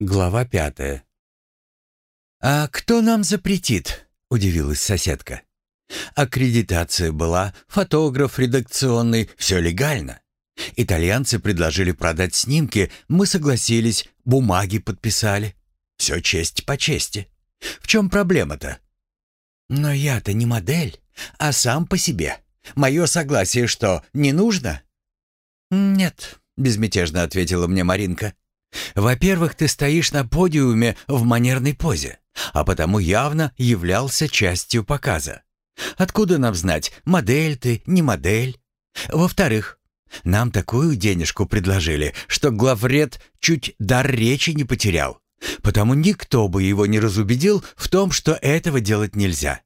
Глава пятая. «А кто нам запретит?» — удивилась соседка. «Аккредитация была, фотограф редакционный, все легально. Итальянцы предложили продать снимки, мы согласились, бумаги подписали. Все честь по чести. В чем проблема-то?» «Но я-то не модель, а сам по себе. Мое согласие что, не нужно?» «Нет», — безмятежно ответила мне Маринка. Во-первых, ты стоишь на подиуме в манерной позе, а потому явно являлся частью показа. Откуда нам знать, модель ты, не модель? Во-вторых, нам такую денежку предложили, что главред чуть дар речи не потерял. Потому никто бы его не разубедил в том, что этого делать нельзя.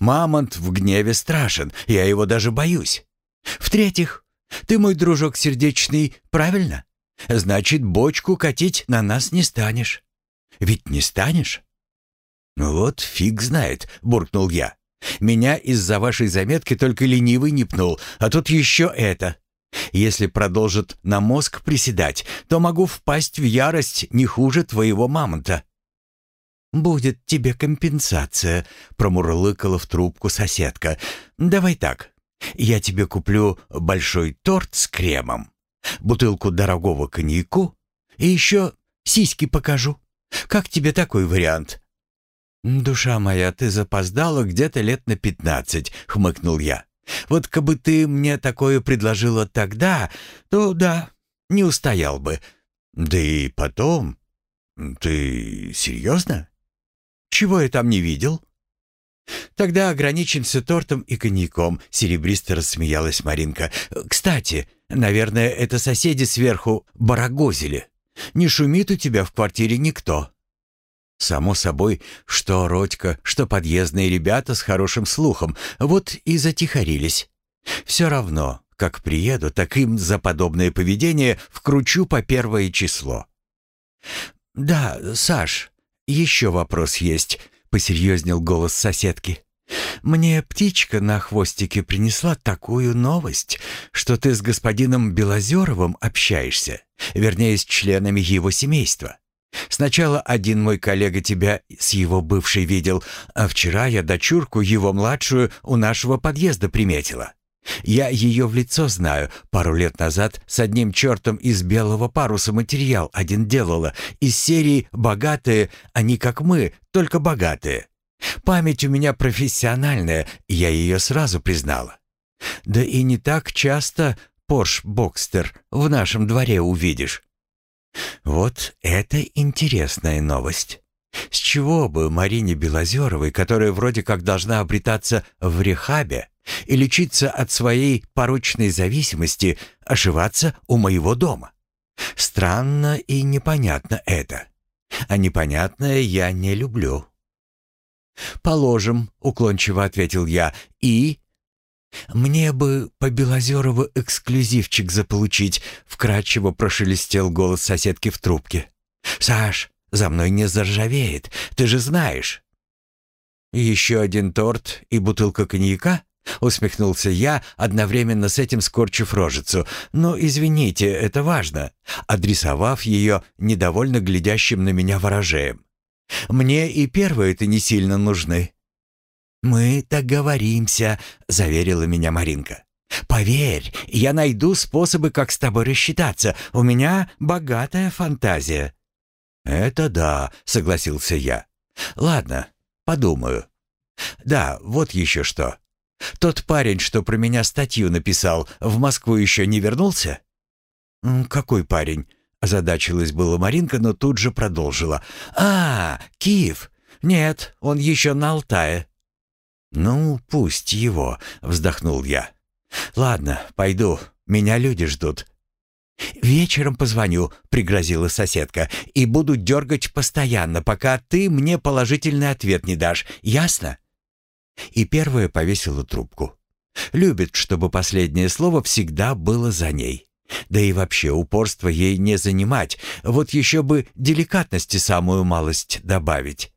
Мамонт в гневе страшен, я его даже боюсь. В-третьих, ты мой дружок сердечный, правильно? Значит, бочку катить на нас не станешь. Ведь не станешь? Ну вот, фиг знает, буркнул я. Меня из-за вашей заметки только ленивый не пнул, а тут еще это. Если продолжит на мозг приседать, то могу впасть в ярость не хуже твоего мамонта. «Будет тебе компенсация», — промурлыкала в трубку соседка. «Давай так, я тебе куплю большой торт с кремом, бутылку дорогого коньяку и еще сиськи покажу. Как тебе такой вариант?» «Душа моя, ты запоздала где-то лет на пятнадцать», — хмыкнул я. «Вот кабы ты мне такое предложила тогда, то да, не устоял бы. Да и потом... Ты серьезно? Чего я там не видел?» «Тогда ограничимся тортом и коньяком», — серебристо рассмеялась Маринка. «Кстати, наверное, это соседи сверху барагозили. Не шумит у тебя в квартире никто». Само собой, что Родька, что подъездные ребята с хорошим слухом, вот и затихарились. Все равно, как приеду, так им за подобное поведение вкручу по первое число. «Да, Саш, еще вопрос есть», посерьезнел голос соседки. «Мне птичка на хвостике принесла такую новость, что ты с господином Белозеровым общаешься, вернее, с членами его семейства. Сначала один мой коллега тебя с его бывшей видел, а вчера я дочурку, его младшую, у нашего подъезда приметила. Я ее в лицо знаю. Пару лет назад с одним чертом из белого паруса материал один делала. Из серии «Богатые, они как мы, только богатые». Память у меня профессиональная, я ее сразу признала. Да и не так часто Порш Бокстер в нашем дворе увидишь. Вот это интересная новость. С чего бы Марине Белозеровой, которая вроде как должна обретаться в рехабе, и лечиться от своей порочной зависимости, ошиваться у моего дома. Странно и непонятно это. А непонятное я не люблю. «Положим», — уклончиво ответил я, — «и...» «Мне бы по Белозерову эксклюзивчик заполучить», — вкратчиво прошелестел голос соседки в трубке. «Саш, за мной не заржавеет, ты же знаешь». «Еще один торт и бутылка коньяка?» Усмехнулся я, одновременно с этим скорчив рожицу. «Ну, извините, это важно», адресовав ее недовольно глядящим на меня ворожеем. «Мне и первые-то не сильно нужны». «Мы договоримся», — заверила меня Маринка. «Поверь, я найду способы, как с тобой рассчитаться. У меня богатая фантазия». «Это да», — согласился я. «Ладно, подумаю». «Да, вот еще что. Тот парень, что про меня статью написал, в Москву еще не вернулся?» «Какой парень?» — озадачилась была Маринка, но тут же продолжила. «А, Киев! Нет, он еще на Алтае». «Ну, пусть его», — вздохнул я. «Ладно, пойду, меня люди ждут». «Вечером позвоню», — пригрозила соседка, «и буду дергать постоянно, пока ты мне положительный ответ не дашь. Ясно?» И первая повесила трубку. Любит, чтобы последнее слово всегда было за ней. Да и вообще упорство ей не занимать, вот еще бы деликатности самую малость добавить.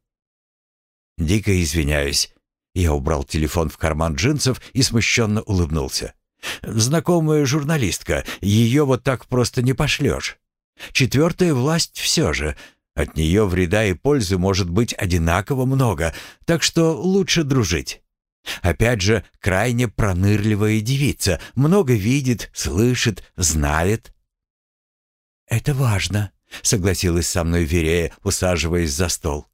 Дико извиняюсь. Я убрал телефон в карман джинсов и смущенно улыбнулся. Знакомая журналистка, ее вот так просто не пошлешь. Четвертая власть все же. От нее вреда и пользы может быть одинаково много, так что лучше дружить. Опять же, крайне пронырливая девица, много видит, слышит, знает. «Это важно», — согласилась со мной Верея, усаживаясь за стол.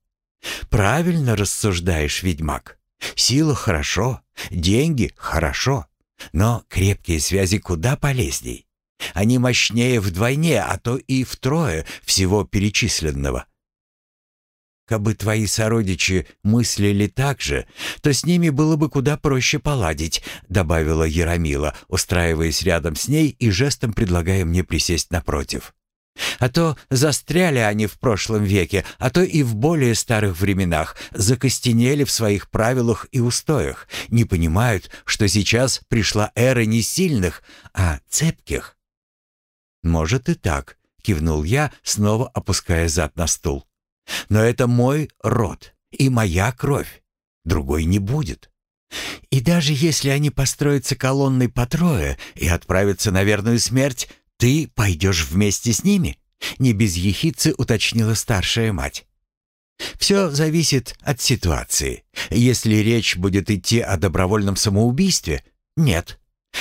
«Правильно рассуждаешь, ведьмак. Сила хорошо, деньги хорошо, но крепкие связи куда полезней. Они мощнее вдвойне, а то и втрое всего перечисленного. Кабы твои сородичи мыслили так же, то с ними было бы куда проще поладить», — добавила Яромила, устраиваясь рядом с ней и жестом предлагая мне присесть напротив. «А то застряли они в прошлом веке, а то и в более старых временах, закостенели в своих правилах и устоях, не понимают, что сейчас пришла эра не сильных, а цепких». «Может и так», — кивнул я, снова опуская зад на стул. Но это мой род и моя кровь. Другой не будет. И даже если они построятся колонной по трое и отправятся на верную смерть, ты пойдешь вместе с ними?» Не без ехидцы уточнила старшая мать. «Все зависит от ситуации. Если речь будет идти о добровольном самоубийстве, нет.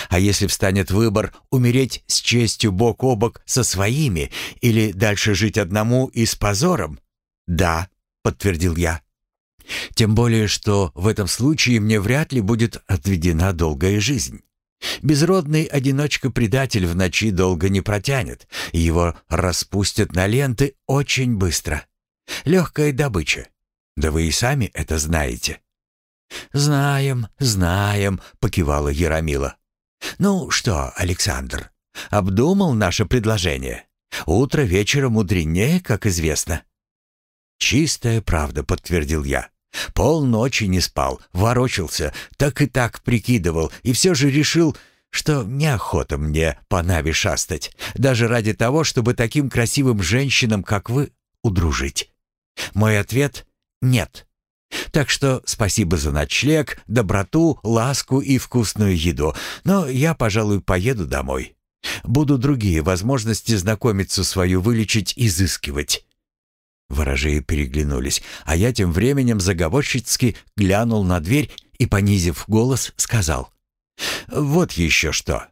А если встанет выбор умереть с честью бок о бок со своими или дальше жить одному и с позором, «Да», — подтвердил я. «Тем более, что в этом случае мне вряд ли будет отведена долгая жизнь. Безродный одиночка-предатель в ночи долго не протянет, его распустят на ленты очень быстро. Легкая добыча. Да вы и сами это знаете». «Знаем, знаем», — покивала Яромила. «Ну что, Александр, обдумал наше предложение? Утро вечера мудренее, как известно». «Чистая правда», — подтвердил я. «Полночи не спал, ворочался, так и так прикидывал, и все же решил, что неохота мне по Нави шастать, даже ради того, чтобы таким красивым женщинам, как вы, удружить. Мой ответ — нет. Так что спасибо за ночлег, доброту, ласку и вкусную еду, но я, пожалуй, поеду домой. Буду другие возможности знакомиться свою вылечить, изыскивать. Ворожеи переглянулись, а я тем временем заговорщицки глянул на дверь и, понизив голос, сказал. «Вот еще что.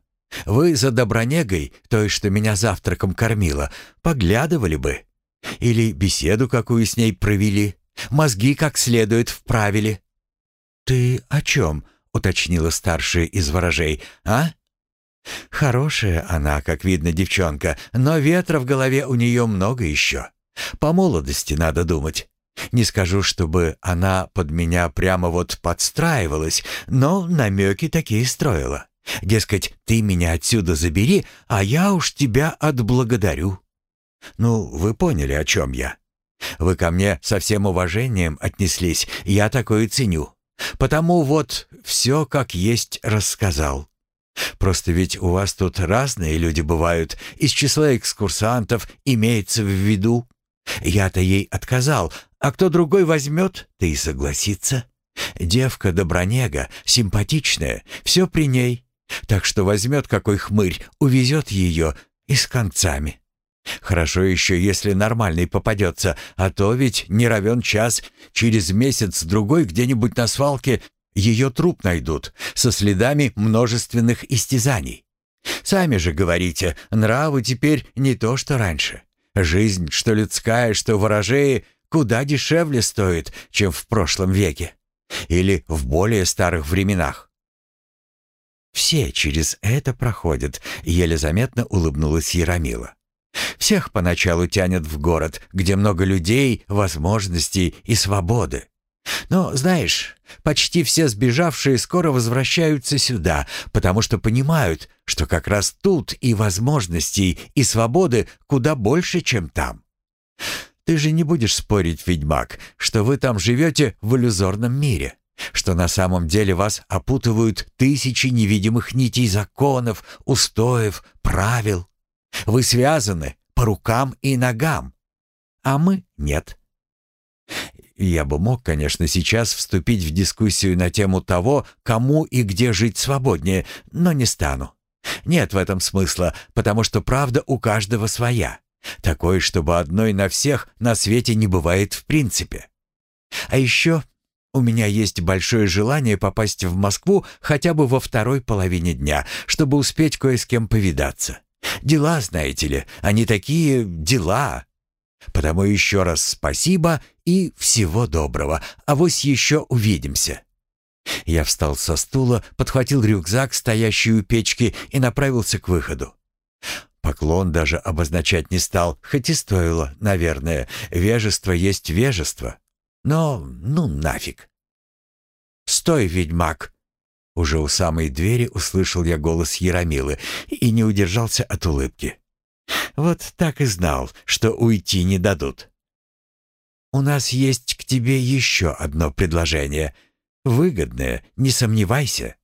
Вы за Добронегой, той, что меня завтраком кормила, поглядывали бы. Или беседу какую с ней провели, мозги как следует вправили». «Ты о чем?» — уточнила старшая из ворожей. «А?» «Хорошая она, как видно, девчонка, но ветра в голове у нее много еще». По молодости надо думать. Не скажу, чтобы она под меня прямо вот подстраивалась, но намеки такие строила. Дескать, ты меня отсюда забери, а я уж тебя отблагодарю. Ну, вы поняли, о чем я. Вы ко мне со всем уважением отнеслись, я такое ценю. Потому вот все как есть рассказал. Просто ведь у вас тут разные люди бывают, из числа экскурсантов имеется в виду. Я-то ей отказал, а кто другой возьмет, ты и согласится. Девка Добронега, симпатичная, все при ней. Так что возьмет какой хмырь, увезет ее и с концами. Хорошо еще, если нормальный попадется, а то ведь не равен час, через месяц-другой где-нибудь на свалке ее труп найдут со следами множественных истязаний. Сами же говорите, нравы теперь не то, что раньше. Жизнь, что людская, что ворожеи, куда дешевле стоит, чем в прошлом веке. Или в более старых временах. Все через это проходят, еле заметно улыбнулась Яромила. Всех поначалу тянет в город, где много людей, возможностей и свободы. Но, знаешь, почти все сбежавшие скоро возвращаются сюда, потому что понимают, что как раз тут и возможностей, и свободы куда больше, чем там. Ты же не будешь спорить, ведьмак, что вы там живете в иллюзорном мире, что на самом деле вас опутывают тысячи невидимых нитей законов, устоев, правил. Вы связаны по рукам и ногам, а мы нет. Я бы мог, конечно, сейчас вступить в дискуссию на тему того, кому и где жить свободнее, но не стану. Нет в этом смысла, потому что правда у каждого своя. Такой, чтобы одной на всех на свете не бывает в принципе. А еще у меня есть большое желание попасть в Москву хотя бы во второй половине дня, чтобы успеть кое с кем повидаться. Дела, знаете ли, они такие дела. Потому еще раз спасибо и всего доброго. А вось еще увидимся. Я встал со стула, подхватил рюкзак, стоящий у печки, и направился к выходу. Поклон даже обозначать не стал, хоть и стоило, наверное. Вежество есть вежество. Но ну нафиг. «Стой, ведьмак!» Уже у самой двери услышал я голос Яромилы и не удержался от улыбки. Вот так и знал, что уйти не дадут. «У нас есть к тебе еще одно предложение. Выгодное, не сомневайся».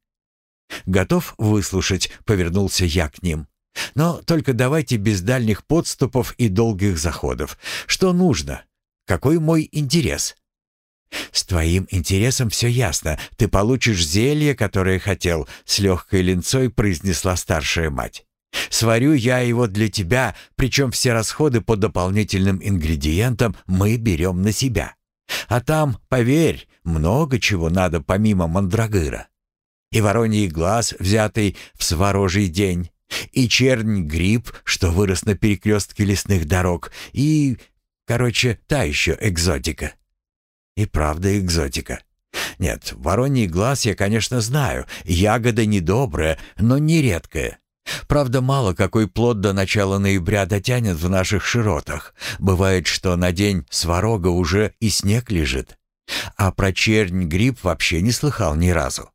«Готов выслушать?» — повернулся я к ним. «Но только давайте без дальних подступов и долгих заходов. Что нужно? Какой мой интерес?» «С твоим интересом все ясно. Ты получишь зелье, которое хотел», — с легкой линцой произнесла старшая мать. «Сварю я его для тебя, причем все расходы по дополнительным ингредиентам мы берем на себя. А там, поверь, много чего надо помимо мандрагыра. И вороний глаз, взятый в сворожий день, и чернь-гриб, что вырос на перекрестке лесных дорог, и, короче, та еще экзотика». И правда экзотика. Нет, вороний глаз я, конечно, знаю. Ягода недобрая, но не редкая. Правда, мало какой плод до начала ноября дотянет в наших широтах. Бывает, что на день сварога уже и снег лежит. А про чернь гриб вообще не слыхал ни разу.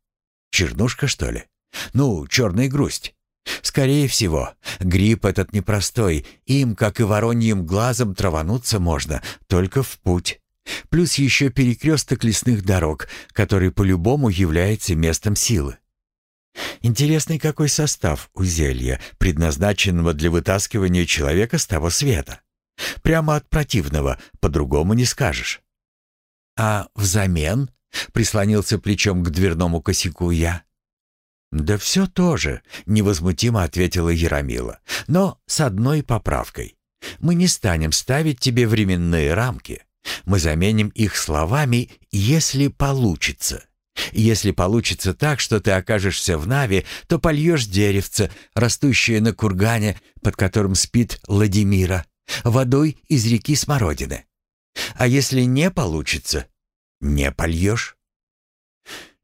Чернушка, что ли? Ну, черный грусть. Скорее всего, гриб этот непростой. Им, как и вороньим глазом, травануться можно, только в путь. Плюс еще перекресток лесных дорог, который по-любому является местом силы. Интересный какой состав у зелья, предназначенного для вытаскивания человека с того света. Прямо от противного, по-другому не скажешь. А взамен прислонился плечом к дверному косяку я. «Да все тоже», — невозмутимо ответила Яромила, «но с одной поправкой. Мы не станем ставить тебе временные рамки. Мы заменим их словами «если получится». Если получится так, что ты окажешься в Наве, то польешь деревце, растущее на кургане, под которым спит Владимира, водой из реки Смородины. А если не получится, не польешь.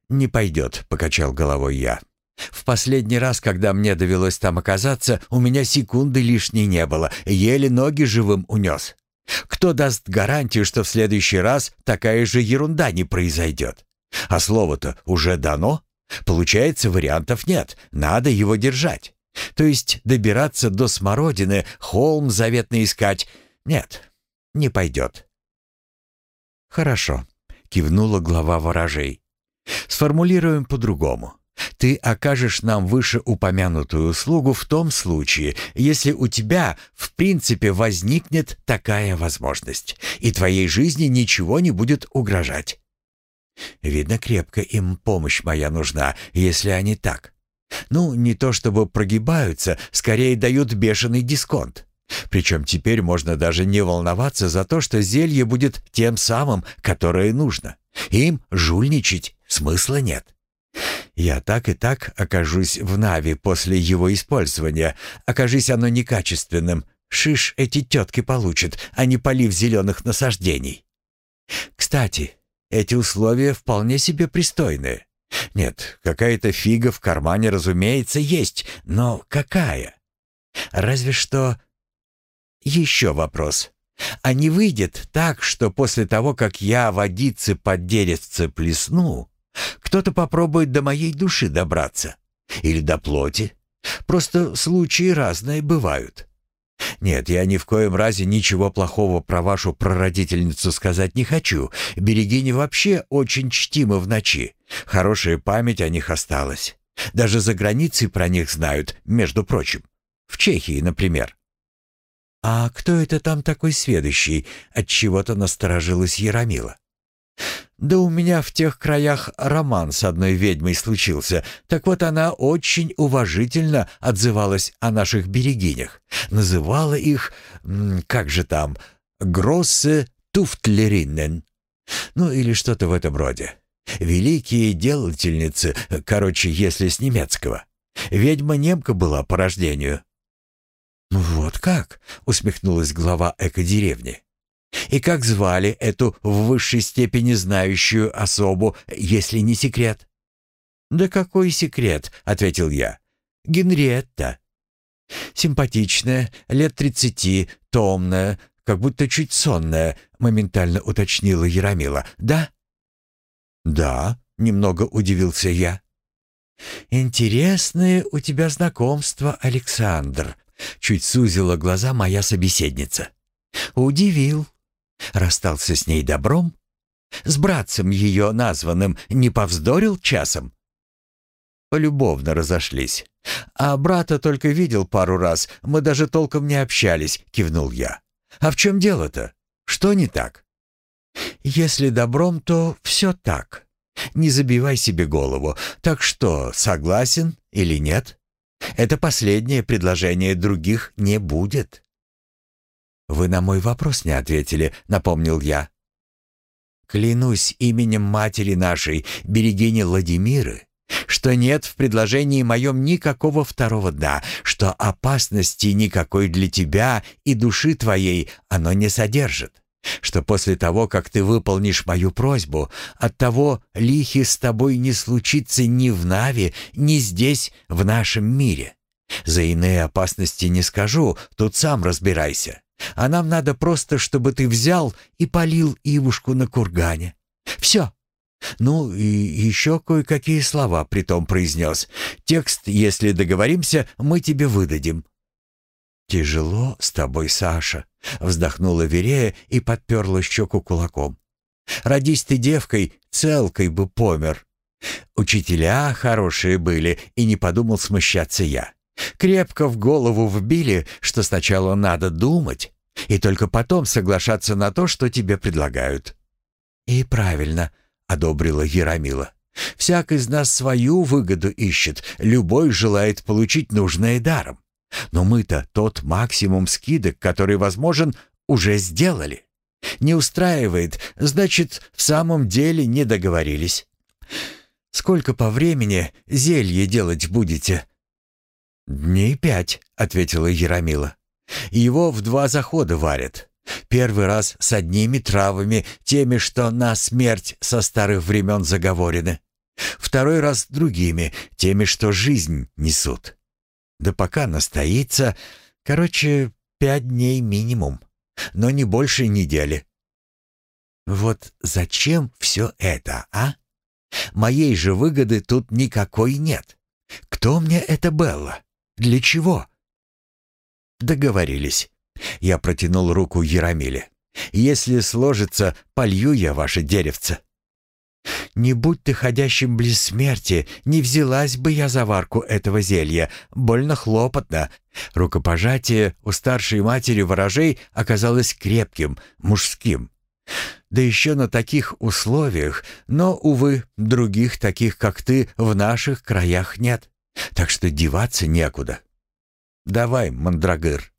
«Не пойдет», — покачал головой я. «В последний раз, когда мне довелось там оказаться, у меня секунды лишней не было, еле ноги живым унес. Кто даст гарантию, что в следующий раз такая же ерунда не произойдет? А слово-то уже дано. Получается, вариантов нет, надо его держать. То есть добираться до смородины, холм заветно искать. Нет, не пойдет. Хорошо, кивнула глава ворожей. Сформулируем по-другому. Ты окажешь нам вышеупомянутую услугу в том случае, если у тебя в принципе возникнет такая возможность, и твоей жизни ничего не будет угрожать. Видно, крепко им помощь моя нужна, если они так. Ну, не то чтобы прогибаются, скорее дают бешеный дисконт. Причем теперь можно даже не волноваться за то, что зелье будет тем самым, которое нужно. Им жульничать смысла нет. Я так и так окажусь в Нави после его использования. Окажись оно некачественным. Шиш эти тетки получат, а не полив зеленых насаждений. Кстати, эти условия вполне себе пристойные. Нет, какая-то фига в кармане, разумеется, есть, но какая? Разве что... Еще вопрос. А не выйдет так, что после того, как я водицы под деревце плесну, кто-то попробует до моей души добраться. Или до плоти. Просто случаи разные бывают. Нет, я ни в коем разе ничего плохого про вашу прародительницу сказать не хочу. Берегини вообще очень чтимы в ночи. Хорошая память о них осталась. Даже за границей про них знают, между прочим. В Чехии, например. «А кто это там такой сведущий?» От чего то насторожилась Яромила. Да у меня в тех краях роман с одной ведьмой случился. Так вот она очень уважительно отзывалась о наших берегинях. Называла их, как же там, «Гроссе Туфтлериннен». Ну или что-то в этом роде. Великие делательницы, короче, если с немецкого. Ведьма-немка была по рождению. «Ну «Вот как?» — усмехнулась глава эко-деревни. И как звали эту в высшей степени знающую особу, если не секрет? «Да какой секрет?» — ответил я. «Генриетта». «Симпатичная, лет тридцати, томная, как будто чуть сонная», — моментально уточнила Яромила. «Да?» «Да», — немного удивился я. «Интересное у тебя знакомство, Александр», — чуть сузила глаза моя собеседница. «Удивил. Расстался с ней добром? С братцем ее названным не повздорил часом? Полюбовно разошлись. А брата только видел пару раз, мы даже толком не общались, кивнул я. А в чем дело-то? Что не так? Если добром, то все так. Не забивай себе голову. Так что, согласен или нет? Это последнее предложение других не будет. «Вы на мой вопрос не ответили», — напомнил я. «Клянусь именем матери нашей, берегини Владимиры, что нет в предложении моем никакого второго «да», что опасности никакой для тебя и души твоей оно не содержит, что после того, как ты выполнишь мою просьбу, от того лихи с тобой не случится ни в Наве, ни здесь, в нашем мире. За иные опасности не скажу, тут сам разбирайся. А нам надо просто, чтобы ты взял и полил Ивушку на кургане. Все. Ну и еще кое-какие слова притом произнес. Текст, если договоримся, мы тебе выдадим. «Тяжело с тобой, Саша», — вздохнула Верея и подперла щеку кулаком. «Родись ты девкой, целкой бы помер». Учителя хорошие были, и не подумал смущаться я. Крепко в голову вбили, что сначала надо думать, и только потом соглашаться на то, что тебе предлагают. «И правильно», — одобрила Ярамила. «Всяк из нас свою выгоду ищет, любой желает получить нужное даром. Но мы-то тот максимум скидок, который возможен, уже сделали. Не устраивает, значит, в самом деле не договорились. Сколько по времени зелье делать будете?» «Дней пять», — ответила Ярамила. «Его в два захода варят. Первый раз с одними травами, теми, что на смерть со старых времен заговорены. Второй раз другими, теми, что жизнь несут. Да пока настоится, короче, пять дней минимум, но не больше недели». «Вот зачем все это, а? Моей же выгоды тут никакой нет. Кто мне это Белла?» Для чего?» «Договорились». Я протянул руку Ярамиле. «Если сложится, полью я ваше деревце». «Не будь ты ходящим близ смерти, не взялась бы я за варку этого зелья. Больно хлопотно». Рукопожатие у старшей матери ворожей оказалось крепким, мужским. Да еще на таких условиях, но, увы, других таких, как ты, в наших краях нет. Так что деваться некуда. Давай, мандрагыр.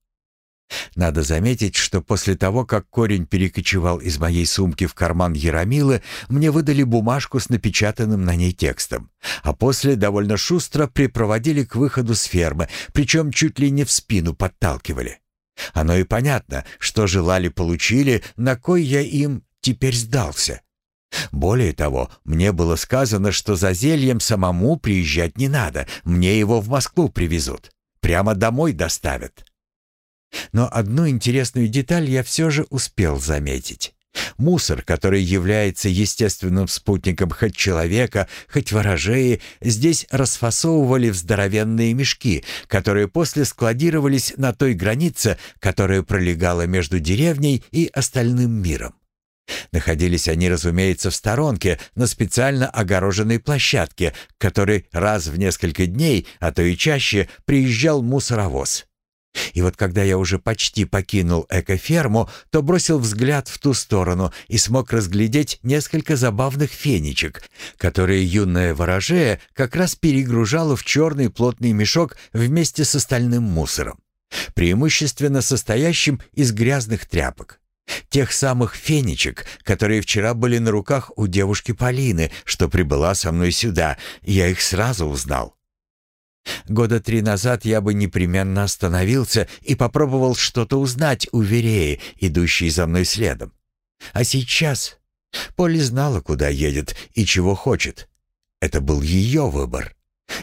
Надо заметить, что после того, как корень перекочевал из моей сумки в карман Яромилы, мне выдали бумажку с напечатанным на ней текстом, а после довольно шустро припроводили к выходу с фермы, причем чуть ли не в спину подталкивали. Оно и понятно, что желали-получили, на кой я им теперь сдался. Более того, мне было сказано, что за зельем самому приезжать не надо, мне его в Москву привезут, прямо домой доставят. Но одну интересную деталь я все же успел заметить. Мусор, который является естественным спутником хоть человека, хоть ворожеи, здесь расфасовывали в здоровенные мешки, которые после складировались на той границе, которая пролегала между деревней и остальным миром. Находились они, разумеется, в сторонке, на специально огороженной площадке, к которой раз в несколько дней, а то и чаще, приезжал мусоровоз. И вот когда я уже почти покинул экоферму, то бросил взгляд в ту сторону и смог разглядеть несколько забавных фенечек, которые юная ворожея как раз перегружала в черный плотный мешок вместе с остальным мусором, преимущественно состоящим из грязных тряпок. Тех самых фенечек, которые вчера были на руках у девушки Полины, что прибыла со мной сюда, я их сразу узнал. Года три назад я бы непременно остановился и попробовал что-то узнать у Вереи, идущей за мной следом. А сейчас Полли знала, куда едет и чего хочет. Это был ее выбор.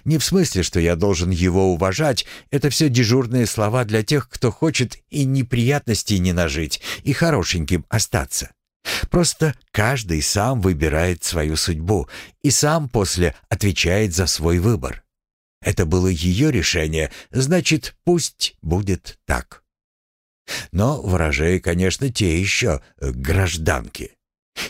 Не в смысле, что я должен его уважать, это все дежурные слова для тех, кто хочет и неприятностей не нажить, и хорошеньким остаться. Просто каждый сам выбирает свою судьбу и сам после отвечает за свой выбор. Это было ее решение, значит, пусть будет так. Но ворожеи, конечно, те еще э, гражданки.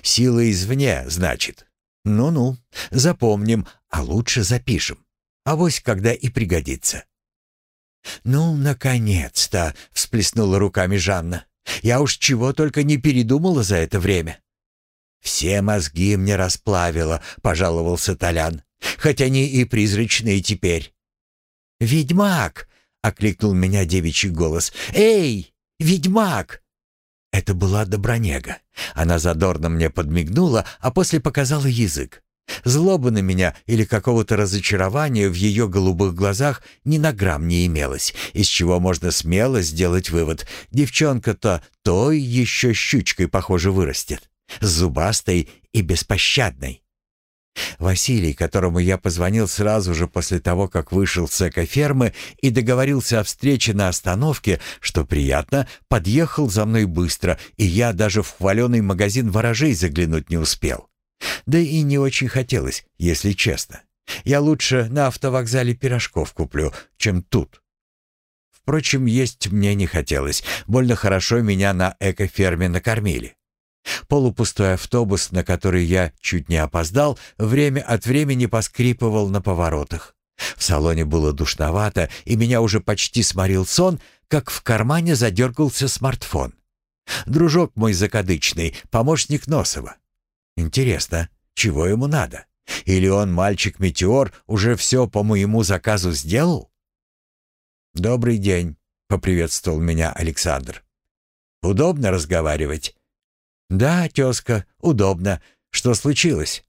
Сила извне, значит. Ну-ну, запомним, а лучше запишем. Авось когда и пригодится. «Ну, наконец-то!» — всплеснула руками Жанна. «Я уж чего только не передумала за это время». «Все мозги мне расплавило», — пожаловался Толян хоть они и призрачные теперь. «Ведьмак!» — окликнул меня девичий голос. «Эй, ведьмак!» Это была Добронега. Она задорно мне подмигнула, а после показала язык. Злобы на меня или какого-то разочарования в ее голубых глазах ни на грамм не имелось, из чего можно смело сделать вывод. Девчонка-то той еще щучкой, похоже, вырастет. Зубастой и беспощадной. Василий, которому я позвонил сразу же после того, как вышел с экофермы и договорился о встрече на остановке, что приятно, подъехал за мной быстро, и я даже в хваленый магазин ворожей заглянуть не успел. Да и не очень хотелось, если честно. Я лучше на автовокзале пирожков куплю, чем тут. Впрочем, есть мне не хотелось. Больно хорошо меня на экоферме накормили. Полупустой автобус, на который я чуть не опоздал, время от времени поскрипывал на поворотах. В салоне было душновато, и меня уже почти сморил сон, как в кармане задергался смартфон. Дружок мой закадычный, помощник Носова. Интересно, чего ему надо? Или он, мальчик-метеор, уже все по моему заказу сделал? «Добрый день», — поприветствовал меня Александр. «Удобно разговаривать?» «Да, тезка, удобно. Что случилось?»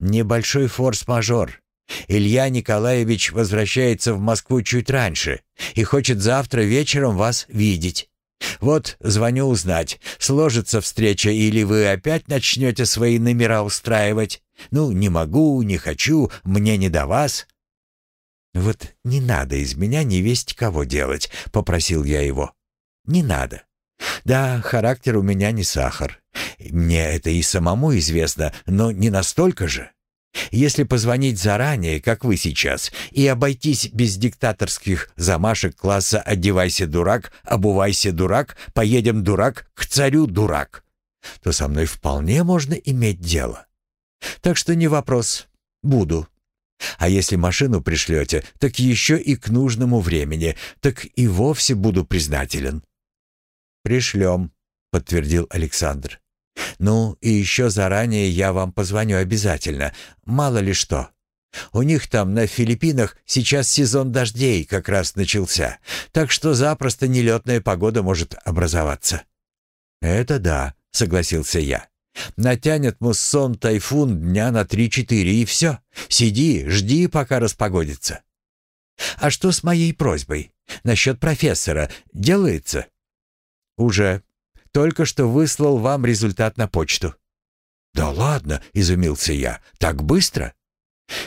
«Небольшой форс-мажор. Илья Николаевич возвращается в Москву чуть раньше и хочет завтра вечером вас видеть. Вот, звоню узнать, сложится встреча или вы опять начнете свои номера устраивать. Ну, не могу, не хочу, мне не до вас». «Вот не надо из меня не весть кого делать», — попросил я его. «Не надо. Да, характер у меня не сахар. Мне это и самому известно, но не настолько же. Если позвонить заранее, как вы сейчас, и обойтись без диктаторских замашек класса «одевайся, дурак», «обувайся, дурак», «поедем, дурак», «к царю, дурак», то со мной вполне можно иметь дело. Так что не вопрос. Буду. А если машину пришлете, так еще и к нужному времени, так и вовсе буду признателен. «Пришлем», — подтвердил Александр. «Ну, и еще заранее я вам позвоню обязательно, мало ли что. У них там на Филиппинах сейчас сезон дождей как раз начался, так что запросто нелетная погода может образоваться». «Это да», — согласился я. «Натянет муссон тайфун дня на три-четыре, и все. Сиди, жди, пока распогодится». «А что с моей просьбой? Насчет профессора делается?» «Уже. Только что выслал вам результат на почту». «Да ладно», — изумился я, — «так быстро?»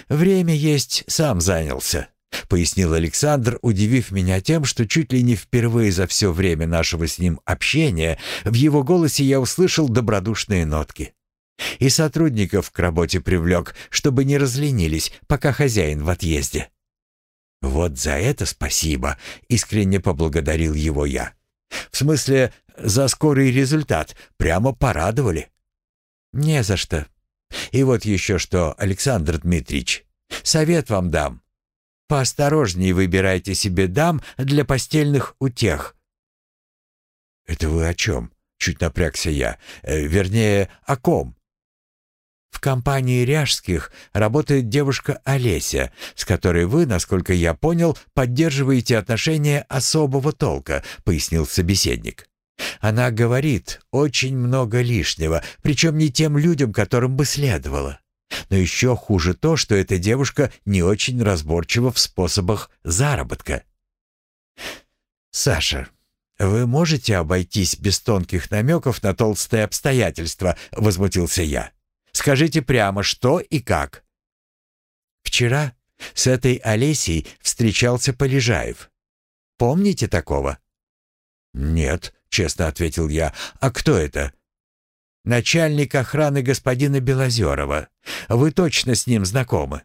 «Время есть, сам занялся», — пояснил Александр, удивив меня тем, что чуть ли не впервые за все время нашего с ним общения в его голосе я услышал добродушные нотки. И сотрудников к работе привлек, чтобы не разленились, пока хозяин в отъезде. «Вот за это спасибо», — искренне поблагодарил его я. В смысле, за скорый результат. Прямо порадовали. Не за что. И вот еще что, Александр Дмитриевич, совет вам дам. поосторожнее выбирайте себе дам для постельных утех». «Это вы о чем?» — чуть напрягся я. Э, «Вернее, о ком?» В компании Ряжских работает девушка Олеся, с которой вы, насколько я понял, поддерживаете отношения особого толка, пояснил собеседник. Она говорит очень много лишнего, причем не тем людям, которым бы следовало. Но еще хуже то, что эта девушка не очень разборчива в способах заработка. «Саша, вы можете обойтись без тонких намеков на толстые обстоятельства?» — возмутился я. Скажите прямо, что и как». «Вчера с этой Олесей встречался Полежаев. Помните такого?» «Нет», — честно ответил я. «А кто это?» «Начальник охраны господина Белозерова. Вы точно с ним знакомы?»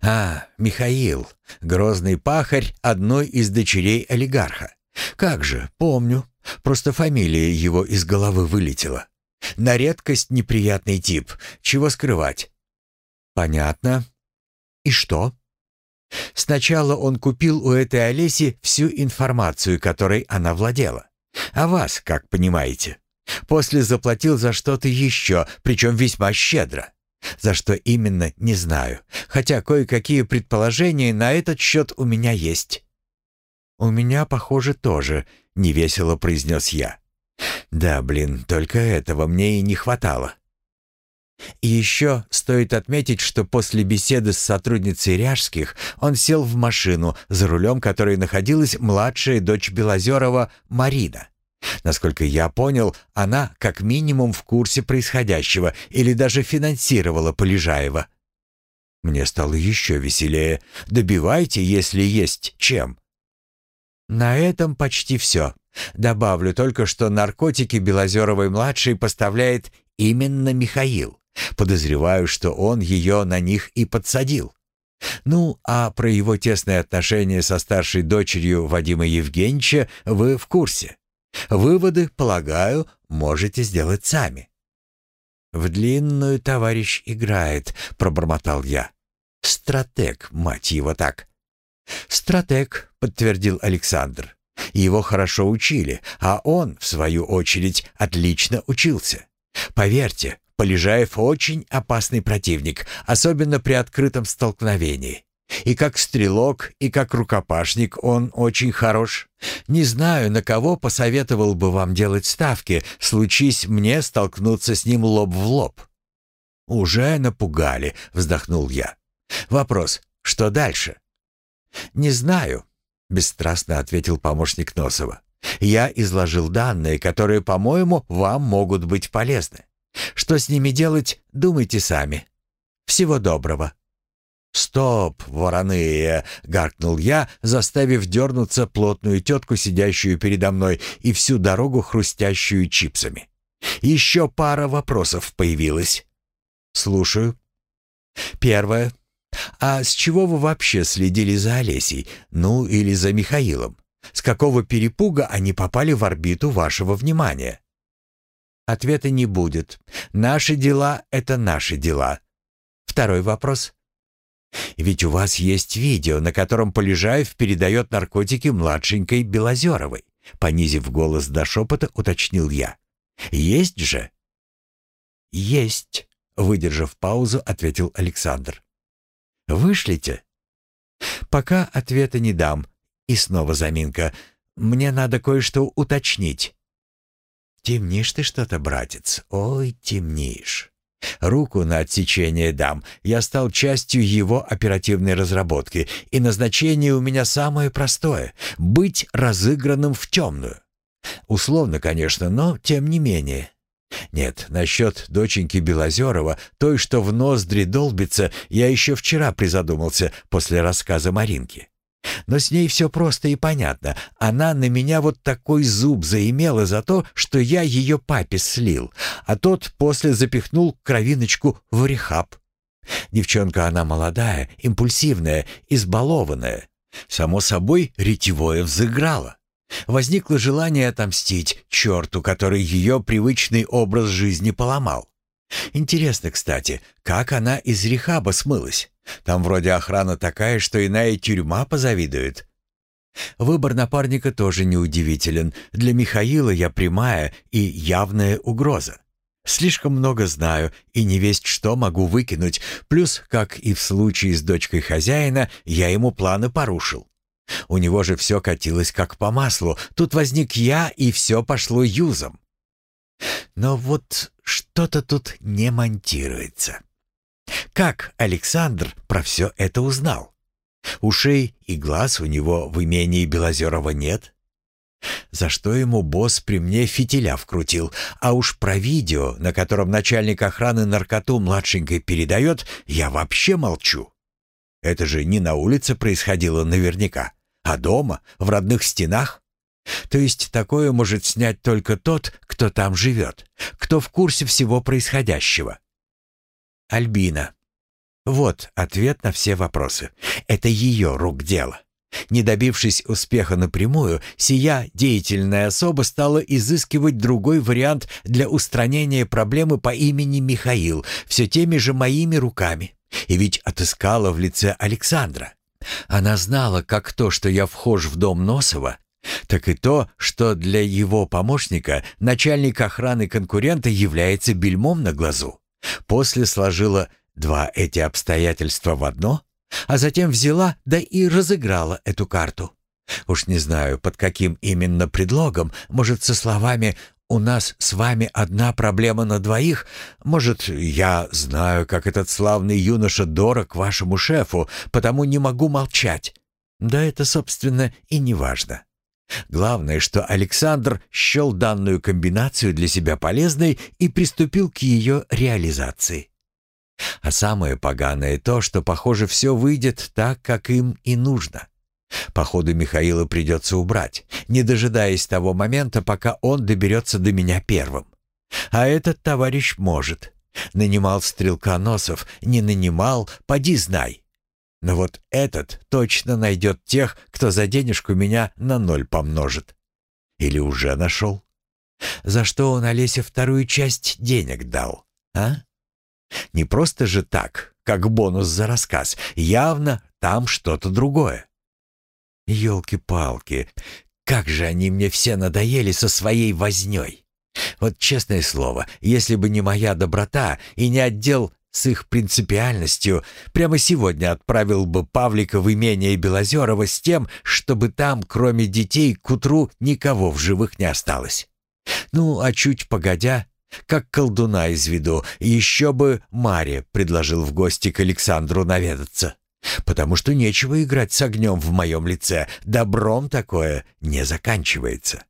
«А, Михаил, грозный пахарь одной из дочерей олигарха. Как же, помню. Просто фамилия его из головы вылетела. На редкость неприятный тип. Чего скрывать? Понятно. И что? Сначала он купил у этой Олеси всю информацию, которой она владела. А вас, как понимаете. После заплатил за что-то еще, причем весьма щедро. За что именно, не знаю. Хотя кое-какие предположения на этот счет у меня есть. «У меня, похоже, тоже», — невесело произнес я. Да, блин, только этого мне и не хватало. И еще стоит отметить, что после беседы с сотрудницей Ряжских он сел в машину, за рулем которой находилась младшая дочь Белозерова Марина. Насколько я понял, она как минимум в курсе происходящего или даже финансировала Полежаева. Мне стало еще веселее. Добивайте, если есть чем. На этом почти все. Добавлю только, что наркотики Белозеровой-младшей поставляет именно Михаил. Подозреваю, что он ее на них и подсадил. Ну, а про его тесные отношения со старшей дочерью Вадима Евгеньевича вы в курсе. Выводы, полагаю, можете сделать сами. «В длинную товарищ играет», — пробормотал я. «Стратег, мать его так». «Стратег», — подтвердил Александр. Его хорошо учили, а он, в свою очередь, отлично учился. Поверьте, Полежаев очень опасный противник, особенно при открытом столкновении. И как стрелок, и как рукопашник он очень хорош. Не знаю, на кого посоветовал бы вам делать ставки, случись мне столкнуться с ним лоб в лоб. «Уже напугали», — вздохнул я. «Вопрос, что дальше?» «Не знаю. — бесстрастно ответил помощник Носова. «Я изложил данные, которые, по-моему, вам могут быть полезны. Что с ними делать, думайте сами. Всего доброго». «Стоп, вороные!» — гаркнул я, заставив дернуться плотную тетку, сидящую передо мной, и всю дорогу хрустящую чипсами. «Еще пара вопросов появилась». «Слушаю». «Первое. А с чего вы вообще следили за Олесей? Ну, или за Михаилом? С какого перепуга они попали в орбиту вашего внимания? Ответа не будет. Наши дела — это наши дела. Второй вопрос. Ведь у вас есть видео, на котором Полежаев передает наркотики младшенькой Белозеровой. Понизив голос до шепота, уточнил я. Есть же? Есть, выдержав паузу, ответил Александр. Вышлите?» «Пока ответа не дам». И снова заминка. «Мне надо кое-что уточнить». «Темнишь ты что-то, братец, ой, темнишь». Руку на отсечение дам. Я стал частью его оперативной разработки, и назначение у меня самое простое — быть разыгранным в темную. Условно, конечно, но тем не менее. Нет, насчет доченьки Белозерова, той, что в ноздри долбится, я еще вчера призадумался после рассказа Маринки. Но с ней все просто и понятно. Она на меня вот такой зуб заимела за то, что я ее папе слил, а тот после запихнул кровиночку в рехаб. Девчонка она молодая, импульсивная, избалованная. Само собой, ретевое взыграла. Возникло желание отомстить черту, который ее привычный образ жизни поломал. Интересно, кстати, как она из рехаба смылась? Там вроде охрана такая, что иная тюрьма позавидует. Выбор напарника тоже неудивителен. Для Михаила я прямая и явная угроза. Слишком много знаю и не весть что могу выкинуть. Плюс, как и в случае с дочкой хозяина, я ему планы порушил. У него же все катилось как по маслу. Тут возник я, и все пошло юзом. Но вот что-то тут не монтируется. Как Александр про все это узнал? Ушей и глаз у него в имении Белозерова нет. За что ему босс при мне фитиля вкрутил, а уж про видео, на котором начальник охраны наркоту младшенькой передает, я вообще молчу. Это же не на улице происходило наверняка, а дома, в родных стенах. То есть такое может снять только тот, кто там живет, кто в курсе всего происходящего. Альбина. Вот ответ на все вопросы. Это ее рук дело. Не добившись успеха напрямую, сия деятельная особа стала изыскивать другой вариант для устранения проблемы по имени Михаил, все теми же моими руками. И ведь отыскала в лице Александра. Она знала как то, что я вхож в дом Носова, так и то, что для его помощника начальник охраны конкурента является бельмом на глазу. После сложила два эти обстоятельства в одно, а затем взяла да и разыграла эту карту. Уж не знаю, под каким именно предлогом, может, со словами «У нас с вами одна проблема на двоих», может, «Я знаю, как этот славный юноша дорог вашему шефу, потому не могу молчать». Да это, собственно, и не важно. Главное, что Александр счел данную комбинацию для себя полезной и приступил к ее реализации. А самое поганое то, что, похоже, все выйдет так, как им и нужно. Походу, Михаила придется убрать, не дожидаясь того момента, пока он доберется до меня первым. А этот товарищ может. Нанимал стрелка носов, не нанимал, поди знай. Но вот этот точно найдет тех, кто за денежку меня на ноль помножит. Или уже нашел? За что он Олесе вторую часть денег дал, а? Не просто же так, как бонус за рассказ. Явно там что-то другое. Ёлки-палки, как же они мне все надоели со своей вознёй. Вот честное слово, если бы не моя доброта и не отдел с их принципиальностью, прямо сегодня отправил бы Павлика в имение Белозерова с тем, чтобы там, кроме детей, к утру никого в живых не осталось. Ну, а чуть погодя, как колдуна из виду, еще бы Маре предложил в гости к Александру наведаться. Потому что нечего играть с огнем в моем лице, добром такое не заканчивается.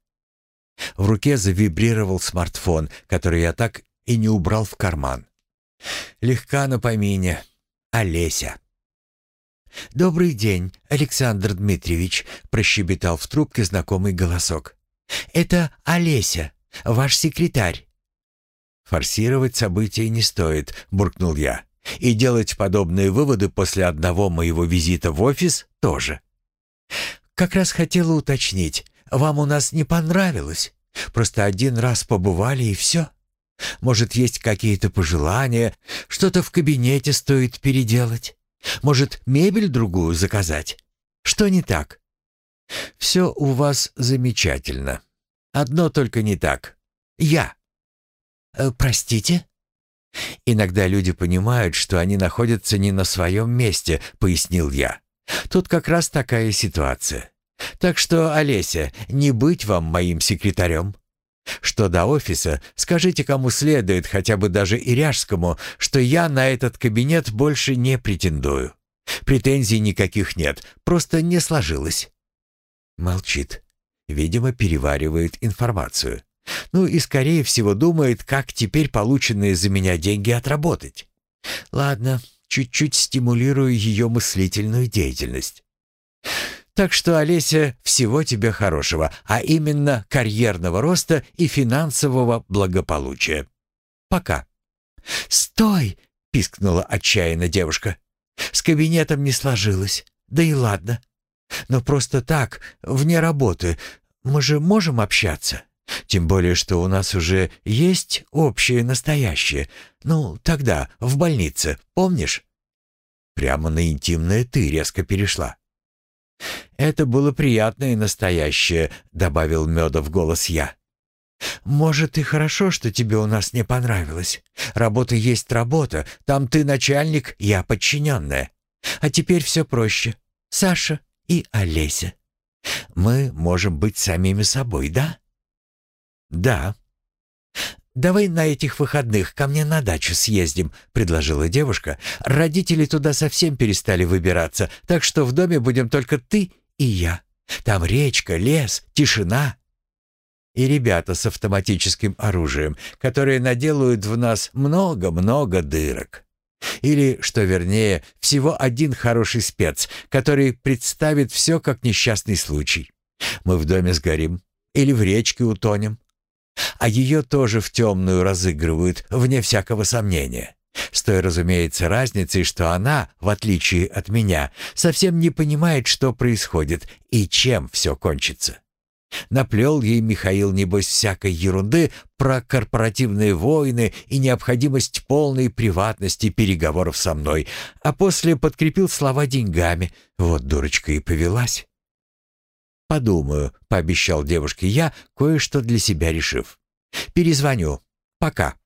В руке завибрировал смартфон, который я так и не убрал в карман. Легка на помине. Олеся. «Добрый день, Александр Дмитриевич», — прощебетал в трубке знакомый голосок. «Это Олеся, ваш секретарь». «Форсировать события не стоит», — буркнул я. «И делать подобные выводы после одного моего визита в офис тоже». «Как раз хотела уточнить, вам у нас не понравилось? Просто один раз побывали и все?» Может, есть какие-то пожелания, что-то в кабинете стоит переделать? Может, мебель другую заказать? Что не так? Все у вас замечательно. Одно только не так. Я. Э, простите? Иногда люди понимают, что они находятся не на своем месте, пояснил я. Тут как раз такая ситуация. Так что, Олеся, не быть вам моим секретарем. Что до офиса, скажите кому следует, хотя бы даже Иряжскому, что я на этот кабинет больше не претендую. Претензий никаких нет, просто не сложилось. Молчит. Видимо, переваривает информацию. Ну и, скорее всего, думает, как теперь полученные за меня деньги отработать. Ладно, чуть-чуть стимулирую ее мыслительную деятельность. Так что, Олеся, всего тебе хорошего, а именно карьерного роста и финансового благополучия. Пока. «Стой!» — пискнула отчаянно девушка. «С кабинетом не сложилось. Да и ладно. Но просто так, вне работы, мы же можем общаться. Тем более, что у нас уже есть общее настоящее. Ну, тогда, в больнице, помнишь? Прямо на интимное «ты» резко перешла. «Это было приятное настоящее», — добавил меда в голос я. «Может, и хорошо, что тебе у нас не понравилось. Работа есть работа, там ты начальник, я подчиненная. А теперь все проще. Саша и Олеся. Мы можем быть самими собой, да?» «Да». «Давай на этих выходных ко мне на дачу съездим», — предложила девушка. «Родители туда совсем перестали выбираться, так что в доме будем только ты и я. Там речка, лес, тишина». И ребята с автоматическим оружием, которые наделают в нас много-много дырок. Или, что вернее, всего один хороший спец, который представит все как несчастный случай. Мы в доме сгорим или в речке утонем. А ее тоже в темную разыгрывают, вне всякого сомнения. С той, разумеется, разницей, что она, в отличие от меня, совсем не понимает, что происходит и чем все кончится. Наплел ей Михаил, небось, всякой ерунды про корпоративные войны и необходимость полной приватности переговоров со мной, а после подкрепил слова деньгами. Вот дурочка и повелась. «Подумаю», — пообещал девушке я, кое-что для себя решив. «Перезвоню. Пока».